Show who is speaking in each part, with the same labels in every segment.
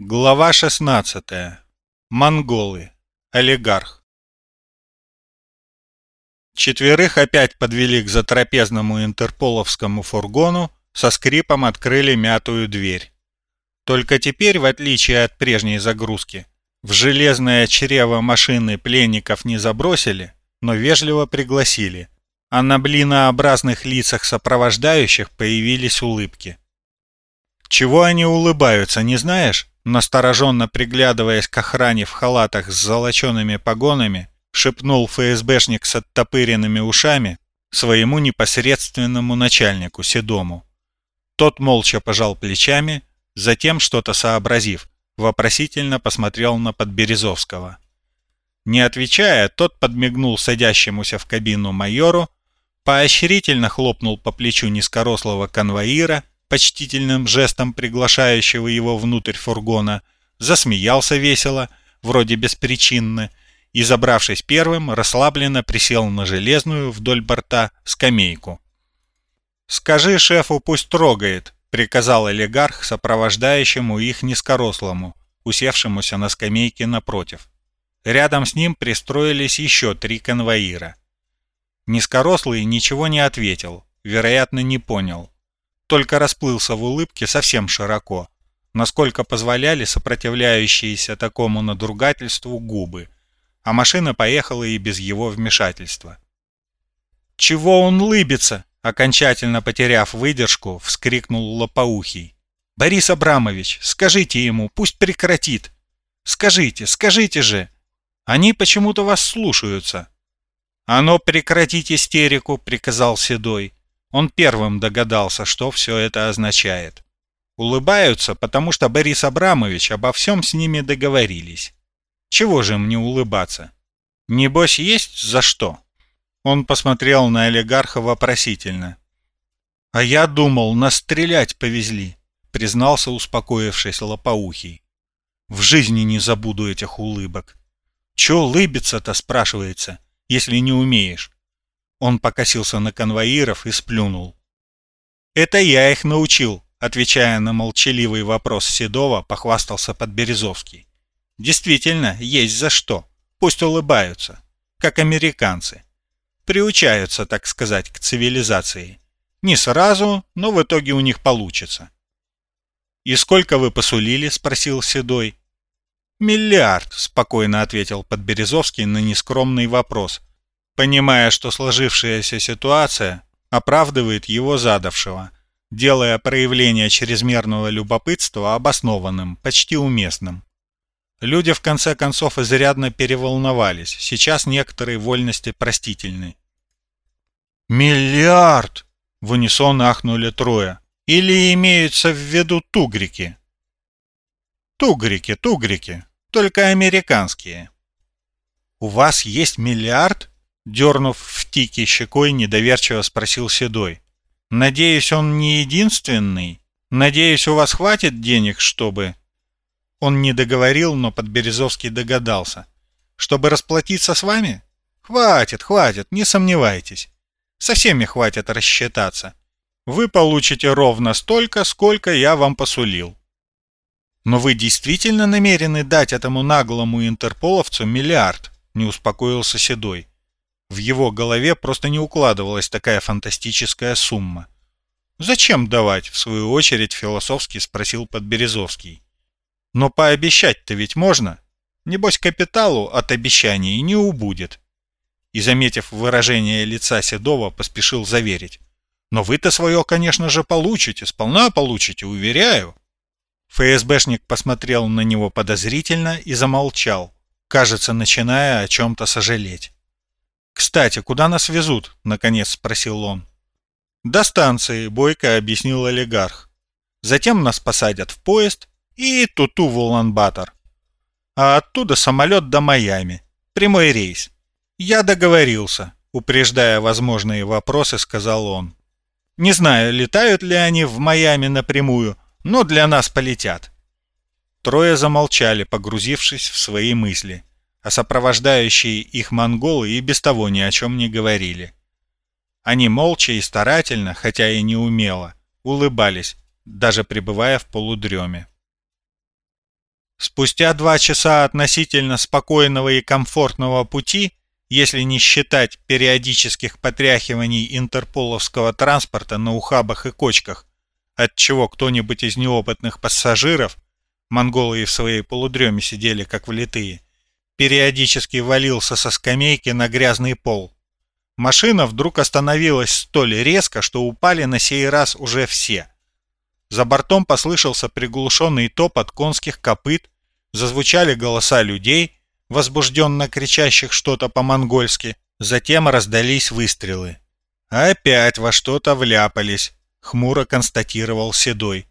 Speaker 1: Глава 16. Монголы. Олигарх. Четверых опять подвели к затрапезному интерполовскому фургону, со скрипом открыли мятую дверь. Только теперь, в отличие от прежней загрузки, в железное чрево машины пленников не забросили, но вежливо пригласили, а на блинообразных лицах сопровождающих появились улыбки. «Чего они улыбаются, не знаешь?» Настороженно приглядываясь к охране в халатах с золочеными погонами, шепнул ФСБшник с оттопыренными ушами своему непосредственному начальнику Седому. Тот молча пожал плечами, затем, что-то сообразив, вопросительно посмотрел на Подберезовского. Не отвечая, тот подмигнул садящемуся в кабину майору, поощрительно хлопнул по плечу низкорослого конвоира почтительным жестом приглашающего его внутрь фургона, засмеялся весело, вроде беспричинно, и, забравшись первым, расслабленно присел на железную вдоль борта скамейку. «Скажи шефу, пусть трогает», — приказал олигарх сопровождающему их низкорослому, усевшемуся на скамейке напротив. Рядом с ним пристроились еще три конвоира. Низкорослый ничего не ответил, вероятно, не понял только расплылся в улыбке совсем широко, насколько позволяли сопротивляющиеся такому надругательству губы, а машина поехала и без его вмешательства. «Чего он лыбится?» — окончательно потеряв выдержку, вскрикнул Лопоухий. «Борис Абрамович, скажите ему, пусть прекратит! Скажите, скажите же! Они почему-то вас слушаются!» «А ну прекратить истерику!» — приказал Седой. Он первым догадался, что все это означает. Улыбаются, потому что Борис Абрамович обо всем с ними договорились. Чего же им не улыбаться? Небось, есть за что? Он посмотрел на олигарха вопросительно. «А я думал, нас стрелять повезли», — признался успокоившись лопоухий. «В жизни не забуду этих улыбок. Че улыбиться-то, спрашивается, если не умеешь? Он покосился на конвоиров и сплюнул. «Это я их научил», — отвечая на молчаливый вопрос Седова, похвастался Подберезовский. «Действительно, есть за что. Пусть улыбаются, как американцы. Приучаются, так сказать, к цивилизации. Не сразу, но в итоге у них получится». «И сколько вы посулили?» — спросил Седой. «Миллиард», — спокойно ответил Подберезовский на нескромный вопрос, понимая, что сложившаяся ситуация оправдывает его задавшего, делая проявление чрезмерного любопытства обоснованным, почти уместным. Люди в конце концов изрядно переволновались, сейчас некоторые вольности простительны. «Миллиард!» — в унисон ахнули трое. «Или имеются в виду тугрики?» «Тугрики, тугрики, только американские». «У вас есть миллиард?» Дернув в тике щекой, недоверчиво спросил Седой. «Надеюсь, он не единственный? Надеюсь, у вас хватит денег, чтобы...» Он не договорил, но Подберезовский догадался. «Чтобы расплатиться с вами? Хватит, хватит, не сомневайтесь. Со всеми хватит рассчитаться. Вы получите ровно столько, сколько я вам посулил. Но вы действительно намерены дать этому наглому интерполовцу миллиард? Не успокоился Седой. В его голове просто не укладывалась такая фантастическая сумма. «Зачем давать?» — в свою очередь философски спросил Подберезовский. «Но пообещать-то ведь можно. Небось, капиталу от обещаний не убудет». И, заметив выражение лица Седова, поспешил заверить. «Но вы-то свое, конечно же, получите, сполна получите, уверяю». ФСБшник посмотрел на него подозрительно и замолчал, кажется, начиная о чем-то сожалеть. «Кстати, куда нас везут?» — наконец спросил он. «До станции», — бойко объяснил олигарх. «Затем нас посадят в поезд и туту в Улан-Батор. А оттуда самолет до Майами. Прямой рейс. Я договорился», — упреждая возможные вопросы, сказал он. «Не знаю, летают ли они в Майами напрямую, но для нас полетят». Трое замолчали, погрузившись в свои мысли, а сопровождающие их монголы и без того ни о чем не говорили. Они молча и старательно, хотя и не умело, улыбались, даже пребывая в полудреме. Спустя два часа относительно спокойного и комфортного пути, если не считать периодических потряхиваний интерполовского транспорта на ухабах и кочках, от чего кто-нибудь из неопытных пассажиров, монголы и в своей полудреме сидели как влитые, периодически валился со скамейки на грязный пол. Машина вдруг остановилась столь резко, что упали на сей раз уже все. За бортом послышался приглушенный топот конских копыт, зазвучали голоса людей, возбужденно кричащих что-то по-монгольски, затем раздались выстрелы. «Опять во что-то вляпались», — хмуро констатировал Седой.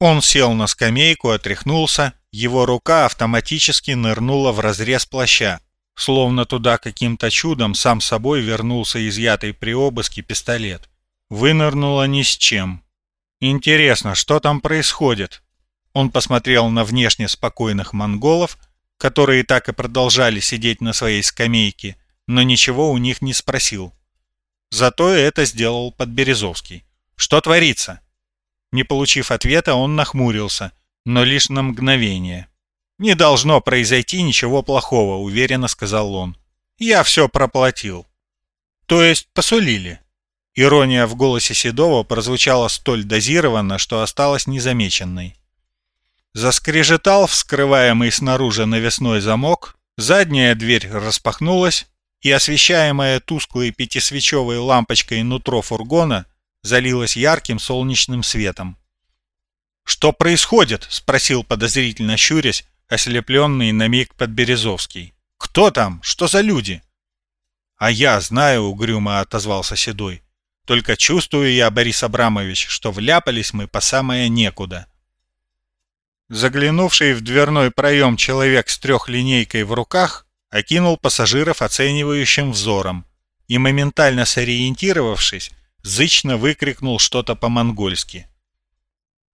Speaker 1: Он сел на скамейку, отряхнулся, его рука автоматически нырнула в разрез плаща, словно туда каким-то чудом сам собой вернулся изъятый при обыске пистолет. Вынырнула ни с чем. Интересно, что там происходит? Он посмотрел на внешне спокойных монголов, которые так и продолжали сидеть на своей скамейке, но ничего у них не спросил. Зато это сделал Подберезовский. «Что творится?» Не получив ответа, он нахмурился, но лишь на мгновение. «Не должно произойти ничего плохого», — уверенно сказал он. «Я все проплатил». «То есть посулили?» Ирония в голосе Седова прозвучала столь дозированно, что осталась незамеченной. Заскрежетал вскрываемый снаружи навесной замок, задняя дверь распахнулась, и освещаемая тусклой пятисвечевой лампочкой нутро фургона залилось ярким солнечным светом. «Что происходит?» — спросил подозрительно щурясь, ослепленный на миг Подберезовский. «Кто там? Что за люди?» «А я знаю», — угрюмо отозвался Седой. «Только чувствую я, Борис Абрамович, что вляпались мы по самое некуда». Заглянувший в дверной проем человек с трехлинейкой в руках окинул пассажиров оценивающим взором и, моментально сориентировавшись, зычно выкрикнул что-то по-монгольски.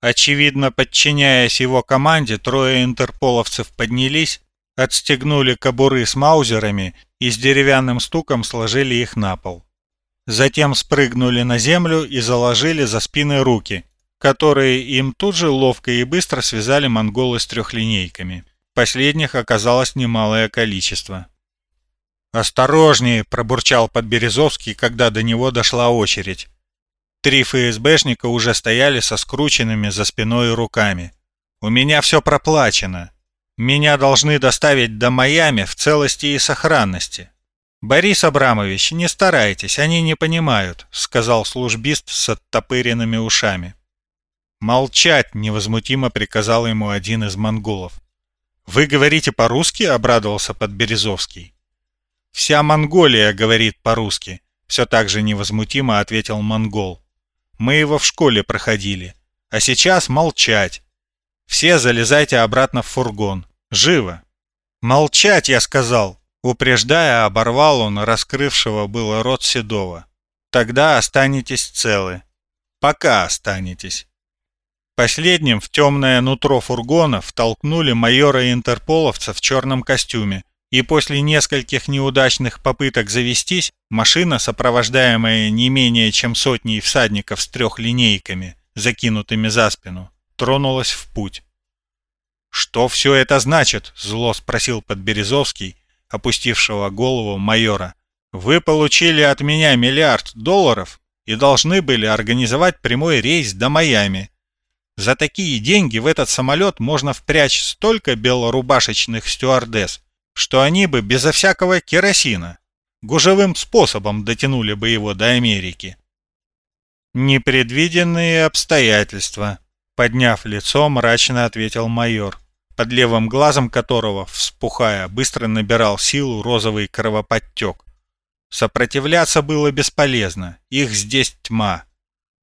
Speaker 1: Очевидно, подчиняясь его команде, трое интерполовцев поднялись, отстегнули кобуры с маузерами и с деревянным стуком сложили их на пол. Затем спрыгнули на землю и заложили за спины руки, которые им тут же ловко и быстро связали монголы с трехлинейками. Последних оказалось немалое количество. «Осторожнее!» – пробурчал Подберезовский, когда до него дошла очередь. Три ФСБшника уже стояли со скрученными за спиной руками. «У меня все проплачено. Меня должны доставить до Майами в целости и сохранности». «Борис Абрамович, не старайтесь, они не понимают», — сказал службист с оттопыренными ушами. «Молчать!» — невозмутимо приказал ему один из монголов. «Вы говорите по-русски?» — обрадовался Подберезовский. «Вся Монголия говорит по-русски», — все так же невозмутимо ответил монгол. «Мы его в школе проходили. А сейчас молчать. Все залезайте обратно в фургон. Живо!» «Молчать!» — я сказал. Упреждая, оборвал он раскрывшего было рот Седова. «Тогда останетесь целы. Пока останетесь». Последним в темное нутро фургона втолкнули майора-интерполовца в черном костюме, и после нескольких неудачных попыток завестись, машина, сопровождаемая не менее чем сотней всадников с трехлинейками, закинутыми за спину, тронулась в путь. «Что все это значит?» — зло спросил Подберезовский, опустившего голову майора. «Вы получили от меня миллиард долларов и должны были организовать прямой рейс до Майами, за такие деньги в этот самолет можно впрячь столько белорубашечных стюардесс, что они бы безо всякого керосина гужевым способом дотянули бы его до Америки. «Непредвиденные обстоятельства», — подняв лицо, мрачно ответил майор, под левым глазом которого, вспухая, быстро набирал силу розовый кровоподтек. Сопротивляться было бесполезно, их здесь тьма.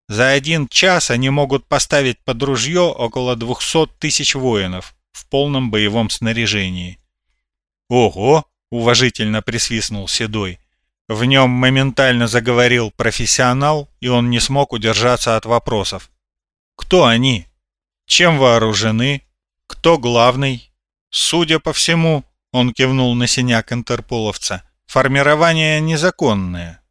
Speaker 1: За один час они могут поставить под ружье около 200 тысяч воинов в полном боевом снаряжении. «Ого!» — уважительно присвистнул Седой. В нем моментально заговорил профессионал, и он не смог удержаться от вопросов. «Кто они? Чем вооружены? Кто главный? Судя по всему, он кивнул на синяк интерполовца, формирование незаконное.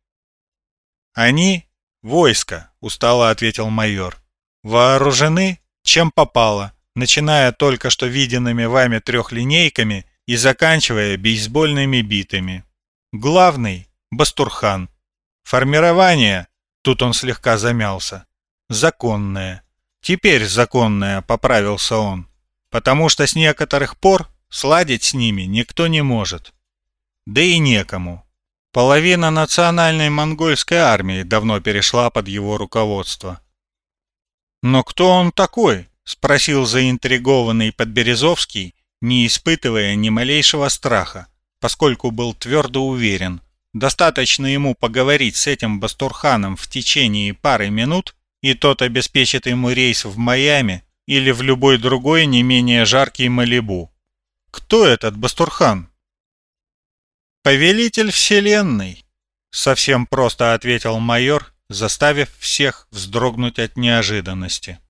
Speaker 1: Они — войско, устало ответил майор. Вооружены, чем попало, начиная только что виденными вами трехлинейками и заканчивая бейсбольными битами. Главный — Бастурхан. Формирование, тут он слегка замялся, законное. Теперь законное, поправился он, потому что с некоторых пор сладить с ними никто не может. Да и некому. Половина национальной монгольской армии давно перешла под его руководство. «Но кто он такой?» — спросил заинтригованный Подберезовский, не испытывая ни малейшего страха, поскольку был твердо уверен, достаточно ему поговорить с этим Бастурханом в течение пары минут, и тот обеспечит ему рейс в Майами или в любой другой не менее жаркий Малибу. Кто этот Бастурхан? Повелитель Вселенной, совсем просто ответил майор, заставив всех вздрогнуть от неожиданности.